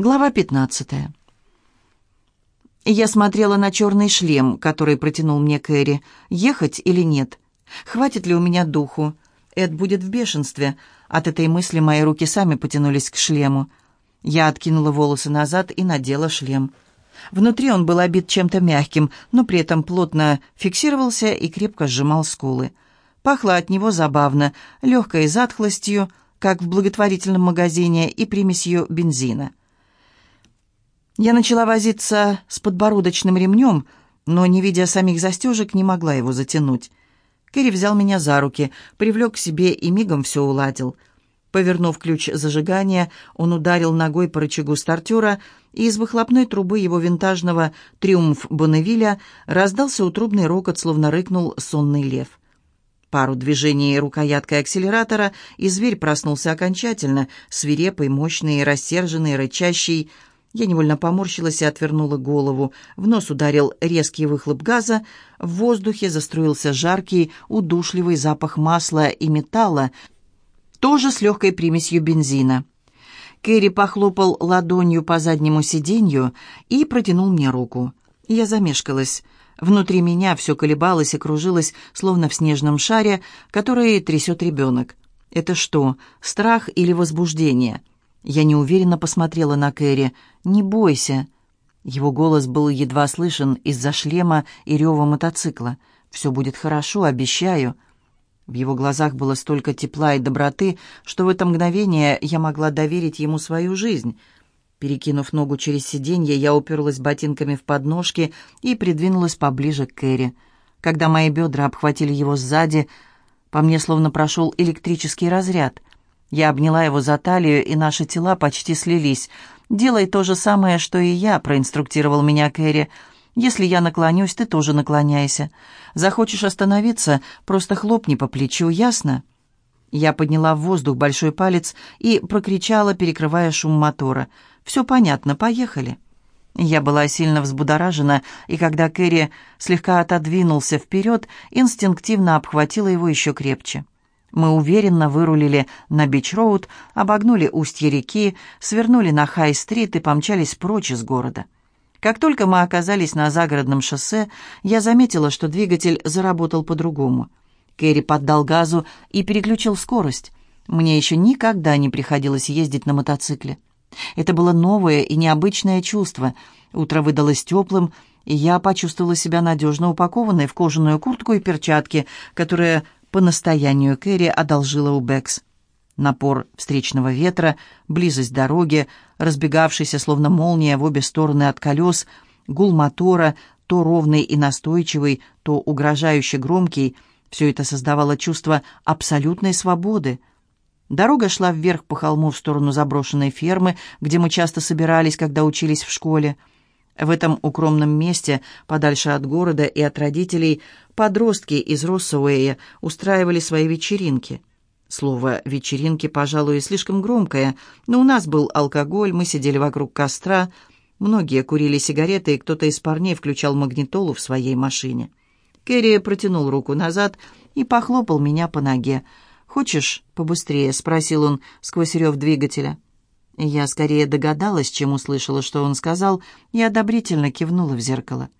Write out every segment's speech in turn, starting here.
Глава 15. Я смотрела на черный шлем, который протянул мне Кэрри. Ехать или нет? Хватит ли у меня духу? Эд будет в бешенстве. От этой мысли мои руки сами потянулись к шлему. Я откинула волосы назад и надела шлем. Внутри он был обит чем-то мягким, но при этом плотно фиксировался и крепко сжимал скулы. Пахло от него забавно, легкой затхлостью, как в благотворительном магазине, и примесью бензина. Я начала возиться с подбородочным ремнем, но, не видя самих застежек, не могла его затянуть. Кэрри взял меня за руки, привлек к себе и мигом все уладил. Повернув ключ зажигания, он ударил ногой по рычагу стартера, и из выхлопной трубы его винтажного «Триумф Бонневиля» раздался утробный рокот, словно рыкнул сонный лев. Пару движений рукояткой акселератора, и зверь проснулся окончательно, свирепый, мощный, рассерженный, рычащий, я невольно поморщилась и отвернула голову. В нос ударил резкий выхлоп газа. В воздухе заструился жаркий, удушливый запах масла и металла, тоже с легкой примесью бензина. Кэрри похлопал ладонью по заднему сиденью и протянул мне руку. Я замешкалась. Внутри меня все колебалось и кружилось, словно в снежном шаре, который трясет ребенок. Это что, страх или возбуждение?» Я неуверенно посмотрела на Кэрри. «Не бойся». Его голос был едва слышен из-за шлема и рева мотоцикла. «Все будет хорошо, обещаю». В его глазах было столько тепла и доброты, что в это мгновение я могла доверить ему свою жизнь. Перекинув ногу через сиденье, я уперлась ботинками в подножки и придвинулась поближе к Кэрри. Когда мои бедра обхватили его сзади, по мне словно прошел электрический разряд. Я обняла его за талию, и наши тела почти слились. «Делай то же самое, что и я», — проинструктировал меня Кэрри. «Если я наклонюсь, ты тоже наклоняйся. Захочешь остановиться, просто хлопни по плечу, ясно?» Я подняла в воздух большой палец и прокричала, перекрывая шум мотора. «Все понятно, поехали». Я была сильно взбудоражена, и когда Кэрри слегка отодвинулся вперед, инстинктивно обхватила его еще крепче. Мы уверенно вырулили на Бич-Роуд, обогнули устье реки, свернули на Хай-стрит и помчались прочь из города. Как только мы оказались на загородном шоссе, я заметила, что двигатель заработал по-другому. Кэрри поддал газу и переключил скорость. Мне еще никогда не приходилось ездить на мотоцикле. Это было новое и необычное чувство. Утро выдалось теплым, и я почувствовала себя надежно упакованной в кожаную куртку и перчатки, которые по настоянию Кэрри одолжила у Бэкс. Напор встречного ветра, близость дороги, разбегавшийся словно молния в обе стороны от колес, гул мотора, то ровный и настойчивый, то угрожающе громкий, все это создавало чувство абсолютной свободы. Дорога шла вверх по холму в сторону заброшенной фермы, где мы часто собирались, когда учились в школе. В этом укромном месте, подальше от города и от родителей, подростки из Россуэя устраивали свои вечеринки. Слово «вечеринки», пожалуй, слишком громкое, но у нас был алкоголь, мы сидели вокруг костра, многие курили сигареты, и кто-то из парней включал магнитолу в своей машине. Кэрри протянул руку назад и похлопал меня по ноге. «Хочешь побыстрее?» — спросил он сквозь рев двигателя. Я скорее догадалась, чем услышала, что он сказал, и одобрительно кивнула в зеркало.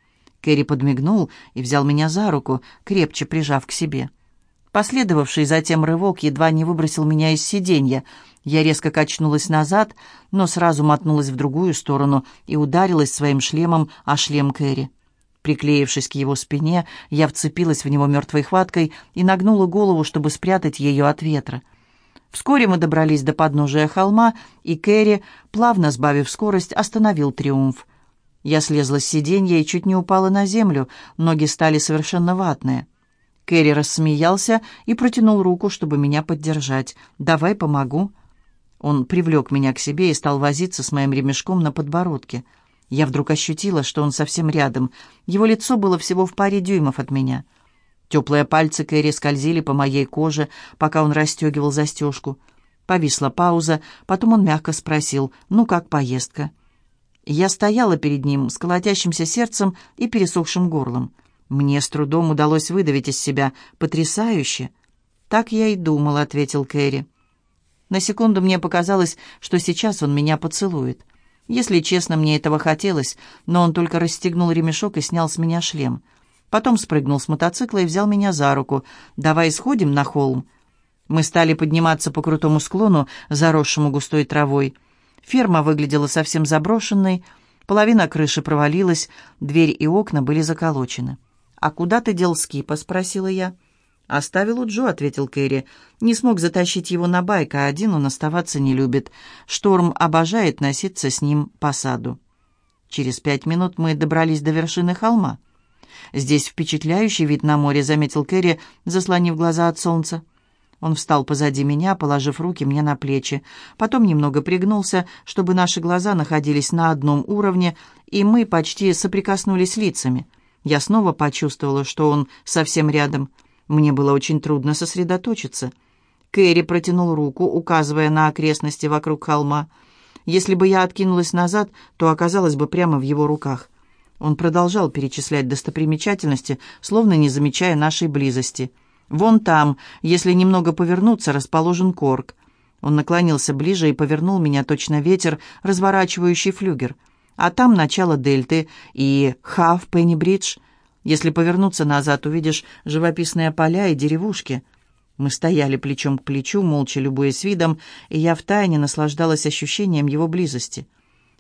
Кэрри подмигнул и взял меня за руку, крепче прижав к себе. Последовавший затем рывок едва не выбросил меня из сиденья. Я резко качнулась назад, но сразу мотнулась в другую сторону и ударилась своим шлемом о шлем Кэрри. Приклеившись к его спине, я вцепилась в него мертвой хваткой и нагнула голову, чтобы спрятать ее от ветра. Вскоре мы добрались до подножия холма, и Кэрри, плавно сбавив скорость, остановил триумф. Я слезла с сиденья и чуть не упала на землю, ноги стали совершенно ватные. Кэрри рассмеялся и протянул руку, чтобы меня поддержать. «Давай помогу». Он привлек меня к себе и стал возиться с моим ремешком на подбородке. Я вдруг ощутила, что он совсем рядом. Его лицо было всего в паре дюймов от меня — Теплые пальцы Кэрри скользили по моей коже, пока он расстегивал застежку. Повисла пауза, потом он мягко спросил, «Ну как поездка?» Я стояла перед ним с колотящимся сердцем и пересохшим горлом. Мне с трудом удалось выдавить из себя «потрясающе». «Так я и думал», — ответил Кэрри. На секунду мне показалось, что сейчас он меня поцелует. Если честно, мне этого хотелось, но он только расстегнул ремешок и снял с меня шлем. Потом спрыгнул с мотоцикла и взял меня за руку. «Давай сходим на холм». Мы стали подниматься по крутому склону, заросшему густой травой. Ферма выглядела совсем заброшенной, половина крыши провалилась, дверь и окна были заколочены. «А куда ты дел Скипа?» — спросила я. «Оставил у Джо», — ответил Кэрри. «Не смог затащить его на байк, а один он оставаться не любит. Шторм обожает носиться с ним по саду». Через пять минут мы добрались до вершины холма. «Здесь впечатляющий вид на море», — заметил Кэрри, заслонив глаза от солнца. Он встал позади меня, положив руки мне на плечи. Потом немного пригнулся, чтобы наши глаза находились на одном уровне, и мы почти соприкоснулись лицами. Я снова почувствовала, что он совсем рядом. Мне было очень трудно сосредоточиться. Кэрри протянул руку, указывая на окрестности вокруг холма. Если бы я откинулась назад, то оказалась бы прямо в его руках. Он продолжал перечислять достопримечательности, словно не замечая нашей близости. «Вон там, если немного повернуться, расположен корк». Он наклонился ближе и повернул меня точно ветер, разворачивающий флюгер. А там начало дельты и Хав Пенни-Бридж. Если повернуться назад, увидишь живописные поля и деревушки. Мы стояли плечом к плечу, молча любуясь видом, и я втайне наслаждалась ощущением его близости.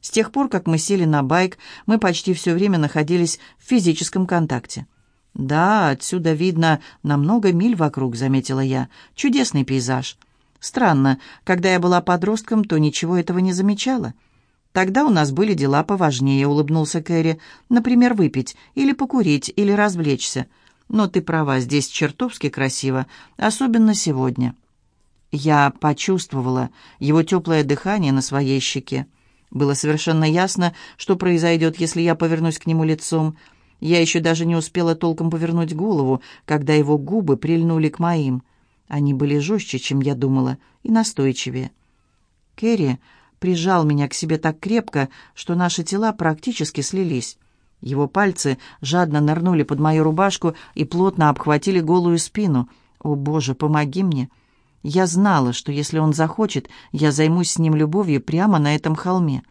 С тех пор, как мы сели на байк, мы почти все время находились в физическом контакте. «Да, отсюда видно на много миль вокруг», — заметила я. «Чудесный пейзаж». «Странно, когда я была подростком, то ничего этого не замечала». «Тогда у нас были дела поважнее», — улыбнулся Кэрри. «Например, выпить, или покурить, или развлечься. Но ты права, здесь чертовски красиво, особенно сегодня». Я почувствовала его теплое дыхание на своей щеке. Было совершенно ясно, что произойдет, если я повернусь к нему лицом. Я еще даже не успела толком повернуть голову, когда его губы прильнули к моим. Они были жестче, чем я думала, и настойчивее. Кэрри прижал меня к себе так крепко, что наши тела практически слились. Его пальцы жадно нырнули под мою рубашку и плотно обхватили голую спину. «О, Боже, помоги мне!» Я знала, что если он захочет, я займусь с ним любовью прямо на этом холме.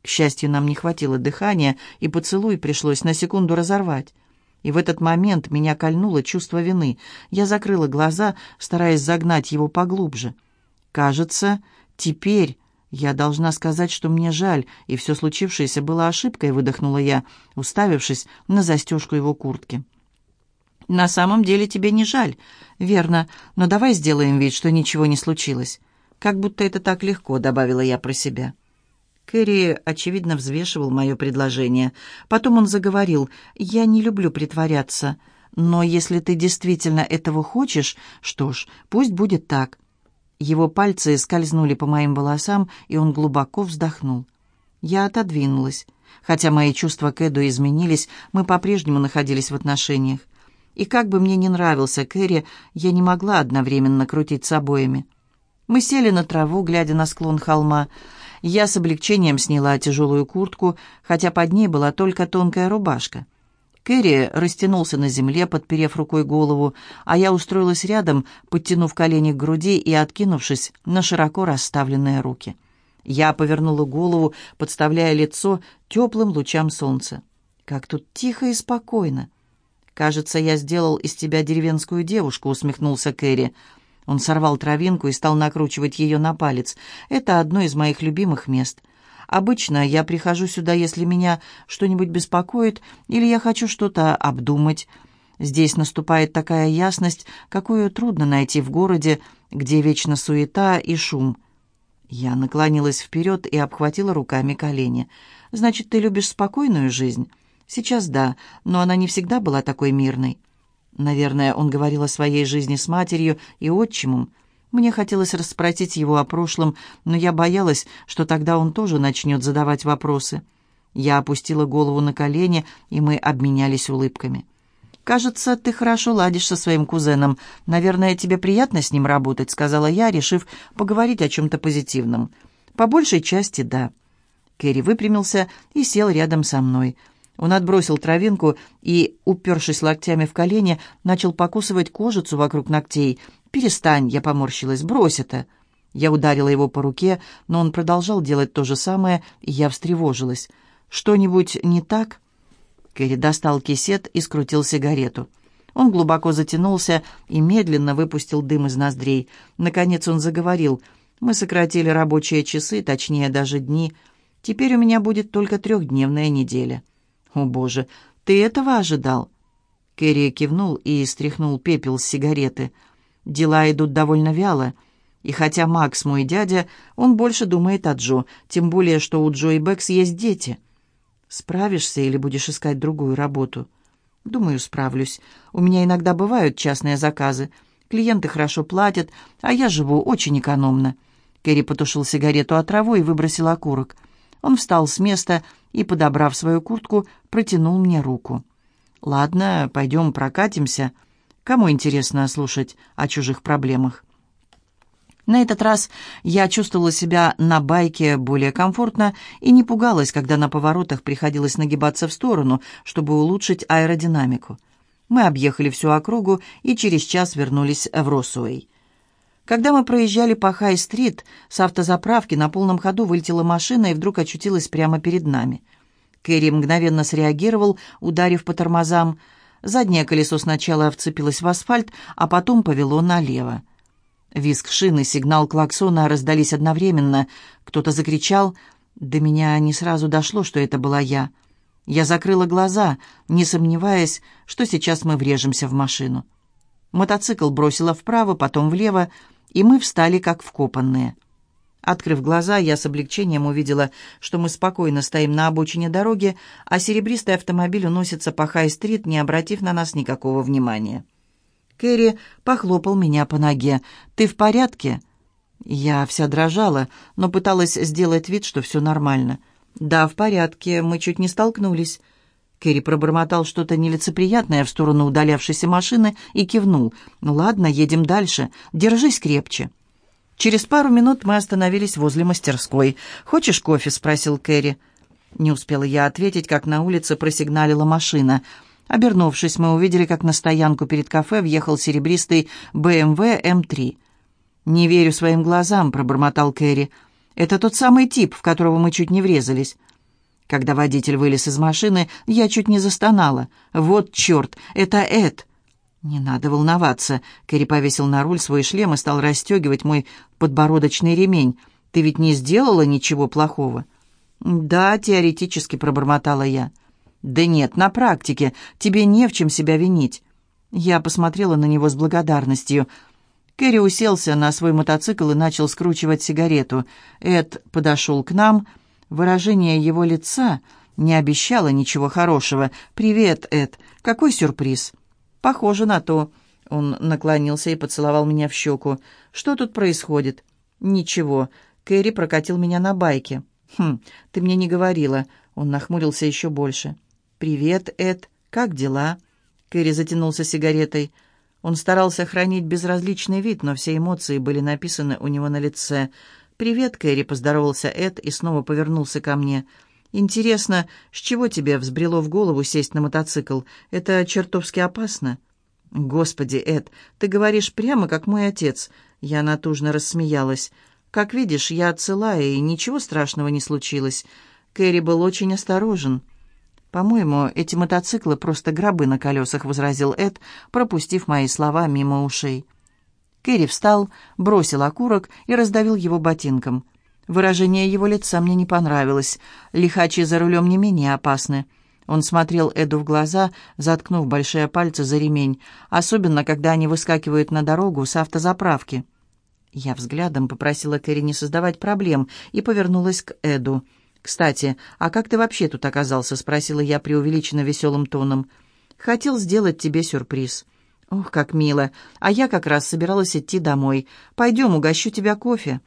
К счастью, нам не хватило дыхания, и поцелуй пришлось на секунду разорвать. И в этот момент меня кольнуло чувство вины. Я закрыла глаза, стараясь загнать его поглубже. Кажется, теперь я должна сказать, что мне жаль, и все случившееся было ошибкой, выдохнула я, уставившись на застежку его куртки. «На самом деле тебе не жаль. Верно, но давай сделаем вид, что ничего не случилось. Как будто это так легко», — добавила я про себя. Кэрри, очевидно, взвешивал мое предложение. Потом он заговорил. «Я не люблю притворяться. Но если ты действительно этого хочешь, что ж, пусть будет так». Его пальцы скользнули по моим волосам, и он глубоко вздохнул. Я отодвинулась. Хотя мои чувства к Эду изменились, мы по-прежнему находились в отношениях. И как бы мне не нравился Кэрри, я не могла одновременно крутить с обоими. Мы сели на траву, глядя на склон холма. Я с облегчением сняла тяжелую куртку, хотя под ней была только тонкая рубашка. Кэрри растянулся на земле, подперев рукой голову, а я устроилась рядом, подтянув колени к груди и откинувшись на широко расставленные руки. Я повернула голову, подставляя лицо теплым лучам солнца. Как тут тихо и спокойно. «Кажется, я сделал из тебя деревенскую девушку», — усмехнулся Кэрри. Он сорвал травинку и стал накручивать ее на палец. «Это одно из моих любимых мест. Обычно я прихожу сюда, если меня что-нибудь беспокоит или я хочу что-то обдумать. Здесь наступает такая ясность, какую трудно найти в городе, где вечно суета и шум». Я наклонилась вперед и обхватила руками колени. «Значит, ты любишь спокойную жизнь?» Сейчас да, но она не всегда была такой мирной. Наверное, он говорил о своей жизни с матерью и отчимом. Мне хотелось расспросить его о прошлом, но я боялась, что тогда он тоже начнет задавать вопросы. Я опустила голову на колени, и мы обменялись улыбками. «Кажется, ты хорошо ладишь со своим кузеном. Наверное, тебе приятно с ним работать», — сказала я, решив поговорить о чем-то позитивном. «По большей части, да». Кэрри выпрямился и сел рядом со мной — он отбросил травинку и, упершись локтями в колени, начал покусывать кожицу вокруг ногтей. «Перестань!» — я поморщилась. «Брось это!» Я ударила его по руке, но он продолжал делать то же самое, и я встревожилась. «Что-нибудь не так?» Кэрри достал кисет и скрутил сигарету. Он глубоко затянулся и медленно выпустил дым из ноздрей. Наконец он заговорил. «Мы сократили рабочие часы, точнее, даже дни. Теперь у меня будет только трехдневная неделя». «О, Боже, ты этого ожидал?» Кэрри кивнул и стряхнул пепел с сигареты. «Дела идут довольно вяло». И хотя Макс мой дядя, он больше думает о Джо, тем более, что у Джо и Бэкс есть дети. Справишься или будешь искать другую работу? Думаю, справлюсь. У меня иногда бывают частные заказы. Клиенты хорошо платят, а я живу очень экономно. Кэрри потушил сигарету от траву и выбросил окурок. Он встал с места и, подобрав свою куртку, протянул мне руку. «Ладно, пойдем прокатимся. Кому интересно слушать о чужих проблемах?» На этот раз я чувствовала себя на байке более комфортно и не пугалась, когда на поворотах приходилось нагибаться в сторону, чтобы улучшить аэродинамику. Мы объехали всю округу и через час вернулись в Росуэй. Когда мы проезжали по Хай-стрит, с автозаправки на полном ходу вылетела машина и вдруг очутилась прямо перед нами. Кэрри мгновенно среагировал, ударив по тормозам. Заднее колесо сначала вцепилось в асфальт, а потом повело налево. Виск шины, сигнал клаксона раздались одновременно. Кто-то закричал. До меня не сразу дошло, что это была я. Я закрыла глаза, не сомневаясь, что сейчас мы врежемся в машину. Мотоцикл бросило вправо, потом влево, и мы встали как вкопанные. Открыв глаза, я с облегчением увидела, что мы спокойно стоим на обочине дороги, а серебристый автомобиль уносится по Хай-стрит, не обратив на нас никакого внимания. Кэрри похлопал меня по ноге. «Ты в порядке?» Я вся дрожала, но пыталась сделать вид, что все нормально. «Да, в порядке, мы чуть не столкнулись». Кэрри пробормотал что-то нелицеприятное в сторону удалявшейся машины и кивнул. «Ну ладно, едем дальше. Держись крепче». Через пару минут мы остановились возле мастерской. «Хочешь кофе?» — спросил Кэрри. Не успела я ответить, как на улице просигналила машина — Обернувшись, мы увидели, как на стоянку перед кафе въехал серебристый BMW M3. «Не верю своим глазам», — пробормотал Кэрри. «Это тот самый тип, в которого мы чуть не врезались». Когда водитель вылез из машины, я чуть не застонала. «Вот черт, это Эд!» «Не надо волноваться», — Кэрри повесил на руль свой шлем и стал расстегивать мой подбородочный ремень. «Ты ведь не сделала ничего плохого?» «Да, теоретически», — пробормотала я. «Да нет, на практике. Тебе не в чем себя винить». Я посмотрела на него с благодарностью. Кэрри уселся на свой мотоцикл и начал скручивать сигарету. Эд подошел к нам. Выражение его лица не обещало ничего хорошего. «Привет, Эд. Какой сюрприз?» «Похоже на то». Он наклонился и поцеловал меня в щеку. «Что тут происходит?» «Ничего. Кэрри прокатил меня на байке». «Хм, ты мне не говорила». Он нахмурился еще больше. «Привет, Эд. Как дела?» Кэрри затянулся сигаретой. Он старался хранить безразличный вид, но все эмоции были написаны у него на лице. «Привет, Кэрри», — поздоровался Эд и снова повернулся ко мне. «Интересно, с чего тебе взбрело в голову сесть на мотоцикл? Это чертовски опасно». «Господи, Эд, ты говоришь прямо, как мой отец». Я натужно рассмеялась. «Как видишь, я целая, и ничего страшного не случилось». Кэрри был очень осторожен. «По-моему, эти мотоциклы просто гробы на колесах», — возразил Эд, пропустив мои слова мимо ушей. Кэрри встал, бросил окурок и раздавил его ботинком. Выражение его лица мне не понравилось. Лихачи за рулем не менее опасны. Он смотрел Эду в глаза, заткнув большие пальцы за ремень, особенно когда они выскакивают на дорогу с автозаправки. Я взглядом попросила Кэрри не создавать проблем и повернулась к Эду — «Кстати, а как ты вообще тут оказался?» — спросила я преувеличенно веселым тоном. «Хотел сделать тебе сюрприз». «Ох, как мило! А я как раз собиралась идти домой. Пойдем, угощу тебя кофе».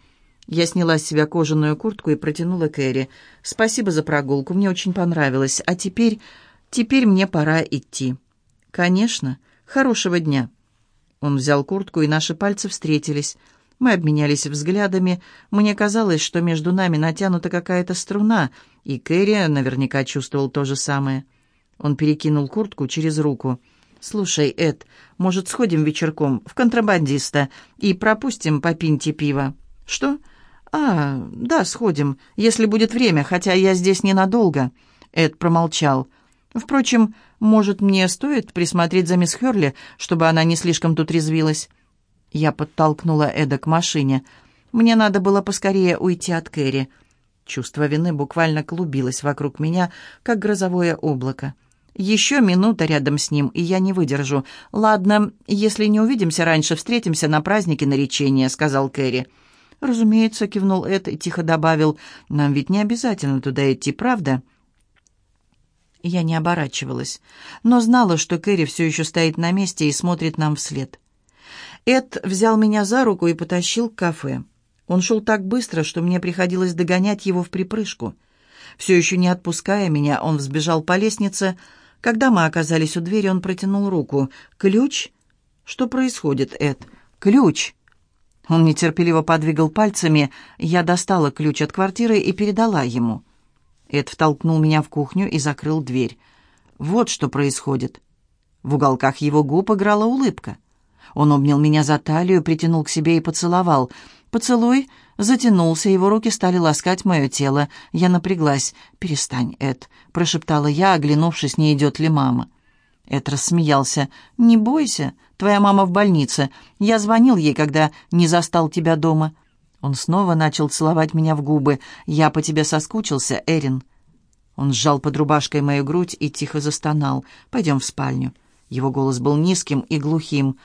Я сняла с себя кожаную куртку и протянула Кэрри. «Спасибо за прогулку, мне очень понравилось. А теперь... теперь мне пора идти». «Конечно. Хорошего дня». Он взял куртку, и наши пальцы встретились. Мы обменялись взглядами. Мне казалось, что между нами натянута какая-то струна, и Кэрри наверняка чувствовал то же самое. Он перекинул куртку через руку. «Слушай, Эд, может, сходим вечерком в контрабандиста и пропустим по пинте пива?» «Что? А, да, сходим, если будет время, хотя я здесь ненадолго». Эд промолчал. «Впрочем, может, мне стоит присмотреть за мисс Херли, чтобы она не слишком тут резвилась?» Я подтолкнула Эда к машине. Мне надо было поскорее уйти от Кэрри. Чувство вины буквально клубилось вокруг меня, как грозовое облако. Еще минута рядом с ним, и я не выдержу. «Ладно, если не увидимся раньше, встретимся на празднике наречения», — сказал Кэрри. «Разумеется», — кивнул Эд и тихо добавил, «нам ведь не обязательно туда идти, правда?» Я не оборачивалась, но знала, что Кэрри все еще стоит на месте и смотрит нам вслед. Эд взял меня за руку и потащил к кафе. Он шел так быстро, что мне приходилось догонять его в припрыжку. Все еще не отпуская меня, он взбежал по лестнице. Когда мы оказались у двери, он протянул руку. «Ключ?» «Что происходит, Эд?» «Ключ!» Он нетерпеливо подвигал пальцами. Я достала ключ от квартиры и передала ему. Эд втолкнул меня в кухню и закрыл дверь. «Вот что происходит». В уголках его губ играла улыбка. Он обнял меня за талию, притянул к себе и поцеловал. Поцелуй затянулся, его руки стали ласкать мое тело. Я напряглась. «Перестань, Эд», — прошептала я, оглянувшись, не идет ли мама. Эд рассмеялся. «Не бойся, твоя мама в больнице. Я звонил ей, когда не застал тебя дома». Он снова начал целовать меня в губы. «Я по тебе соскучился, Эрин». Он сжал под рубашкой мою грудь и тихо застонал. «Пойдем в спальню». Его голос был низким и глухим.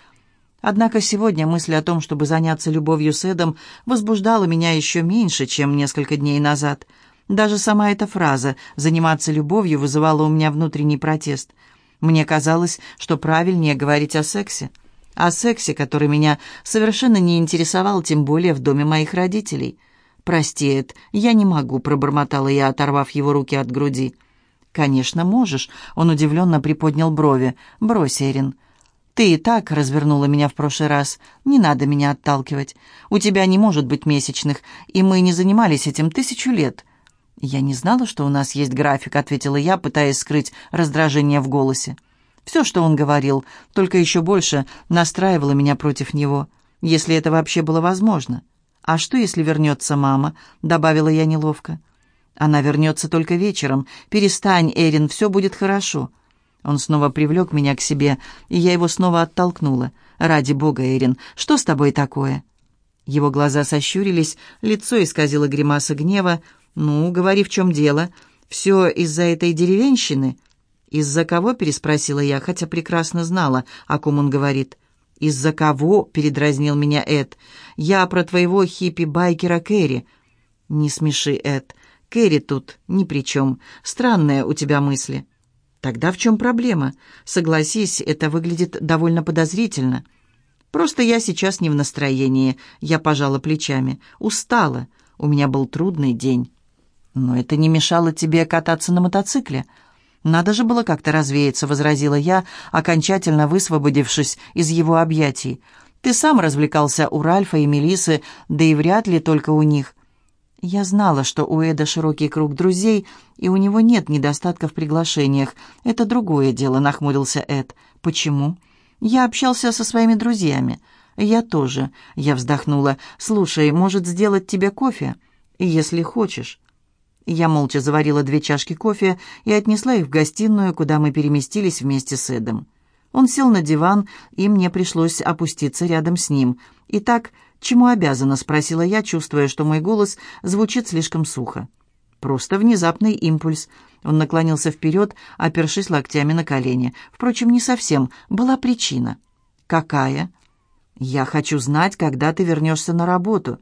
Однако сегодня мысль о том, чтобы заняться любовью с Эдом, возбуждала меня еще меньше, чем несколько дней назад. Даже сама эта фраза «заниматься любовью» вызывала у меня внутренний протест. Мне казалось, что правильнее говорить о сексе. О сексе, который меня совершенно не интересовал, тем более в доме моих родителей. «Прости, Эд, я не могу», — пробормотала я, оторвав его руки от груди. «Конечно, можешь», — он удивленно приподнял брови. «Брось, Эрин». Ты и так развернула меня в прошлый раз. Не надо меня отталкивать. У тебя не может быть месячных, и мы не занимались этим тысячу лет». «Я не знала, что у нас есть график», — ответила я, пытаясь скрыть раздражение в голосе. Все, что он говорил, только еще больше настраивало меня против него, если это вообще было возможно. «А что, если вернется мама?» — добавила я неловко. «Она вернется только вечером. Перестань, Эрин, все будет хорошо». Он снова привлек меня к себе, и я его снова оттолкнула. «Ради бога, Эрин, что с тобой такое?» Его глаза сощурились, лицо исказило гримаса гнева. «Ну, говори, в чем дело? Все из-за этой деревенщины?» «Из-за кого?» — переспросила я, хотя прекрасно знала, о ком он говорит. «Из-за кого?» — передразнил меня Эд. «Я про твоего хиппи-байкера Кэрри». «Не смеши, Эд. Кэрри тут ни при чем. Странные у тебя мысли». Тогда в чем проблема? Согласись, это выглядит довольно подозрительно. Просто я сейчас не в настроении. Я пожала плечами. Устала. У меня был трудный день. Но это не мешало тебе кататься на мотоцикле. Надо же было как-то развеяться, возразила я, окончательно высвободившись из его объятий. Ты сам развлекался у Ральфа и Мелисы, да и вряд ли только у них. Я знала, что у Эда широкий круг друзей, и у него нет недостатка в приглашениях. Это другое дело, нахмурился Эд. Почему? Я общался со своими друзьями. Я тоже. Я вздохнула. Слушай, может сделать тебе кофе? Если хочешь. Я молча заварила две чашки кофе и отнесла их в гостиную, куда мы переместились вместе с Эдом. Он сел на диван, и мне пришлось опуститься рядом с ним. Итак, «Чему обязана?» — спросила я, чувствуя, что мой голос звучит слишком сухо. «Просто внезапный импульс». Он наклонился вперед, опершись локтями на колени. Впрочем, не совсем. Была причина. «Какая?» «Я хочу знать, когда ты вернешься на работу».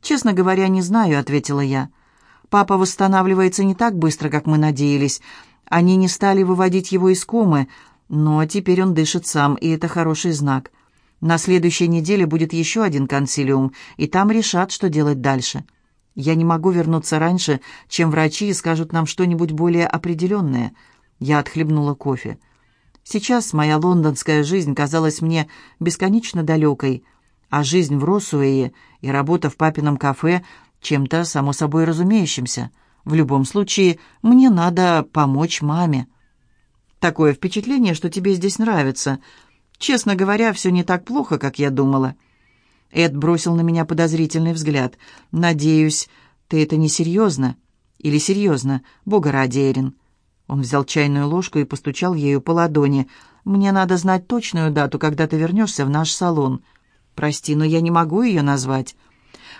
«Честно говоря, не знаю», — ответила я. «Папа восстанавливается не так быстро, как мы надеялись. Они не стали выводить его из комы, но теперь он дышит сам, и это хороший знак. На следующей неделе будет еще один консилиум, и там решат, что делать дальше. Я не могу вернуться раньше, чем врачи скажут нам что-нибудь более определенное. Я отхлебнула кофе. Сейчас моя лондонская жизнь казалась мне бесконечно далекой, а жизнь в Росуэе и работа в папином кафе чем-то само собой разумеющимся. В любом случае, мне надо помочь маме. Такое впечатление, что тебе здесь нравится — Честно говоря, все не так плохо, как я думала. Эд бросил на меня подозрительный взгляд. «Надеюсь, ты это не серьезно?» «Или серьезно? Бога ради, Эрин». Он взял чайную ложку и постучал ею по ладони. «Мне надо знать точную дату, когда ты вернешься в наш салон». «Прости, но я не могу ее назвать».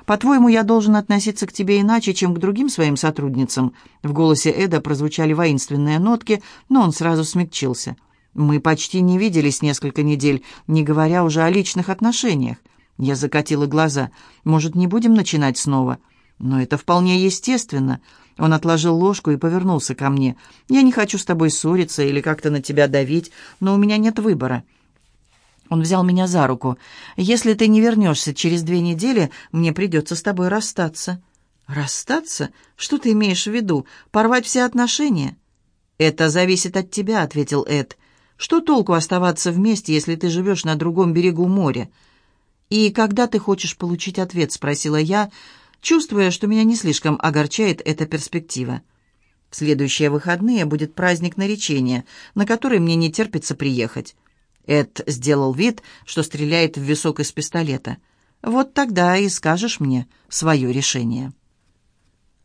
«По-твоему, я должен относиться к тебе иначе, чем к другим своим сотрудницам?» В голосе Эда прозвучали воинственные нотки, но он сразу смягчился. «Мы почти не виделись несколько недель, не говоря уже о личных отношениях». Я закатила глаза. «Может, не будем начинать снова?» «Но это вполне естественно». Он отложил ложку и повернулся ко мне. «Я не хочу с тобой ссориться или как-то на тебя давить, но у меня нет выбора». Он взял меня за руку. «Если ты не вернешься через две недели, мне придется с тобой расстаться». «Расстаться? Что ты имеешь в виду? Порвать все отношения?» «Это зависит от тебя», — ответил Эд. «Что толку оставаться вместе, если ты живешь на другом берегу моря?» «И когда ты хочешь получить ответ?» — спросила я, чувствуя, что меня не слишком огорчает эта перспектива. В следующие выходные будет праздник наречения, на который мне не терпится приехать. Эд сделал вид, что стреляет в висок из пистолета. «Вот тогда и скажешь мне свое решение».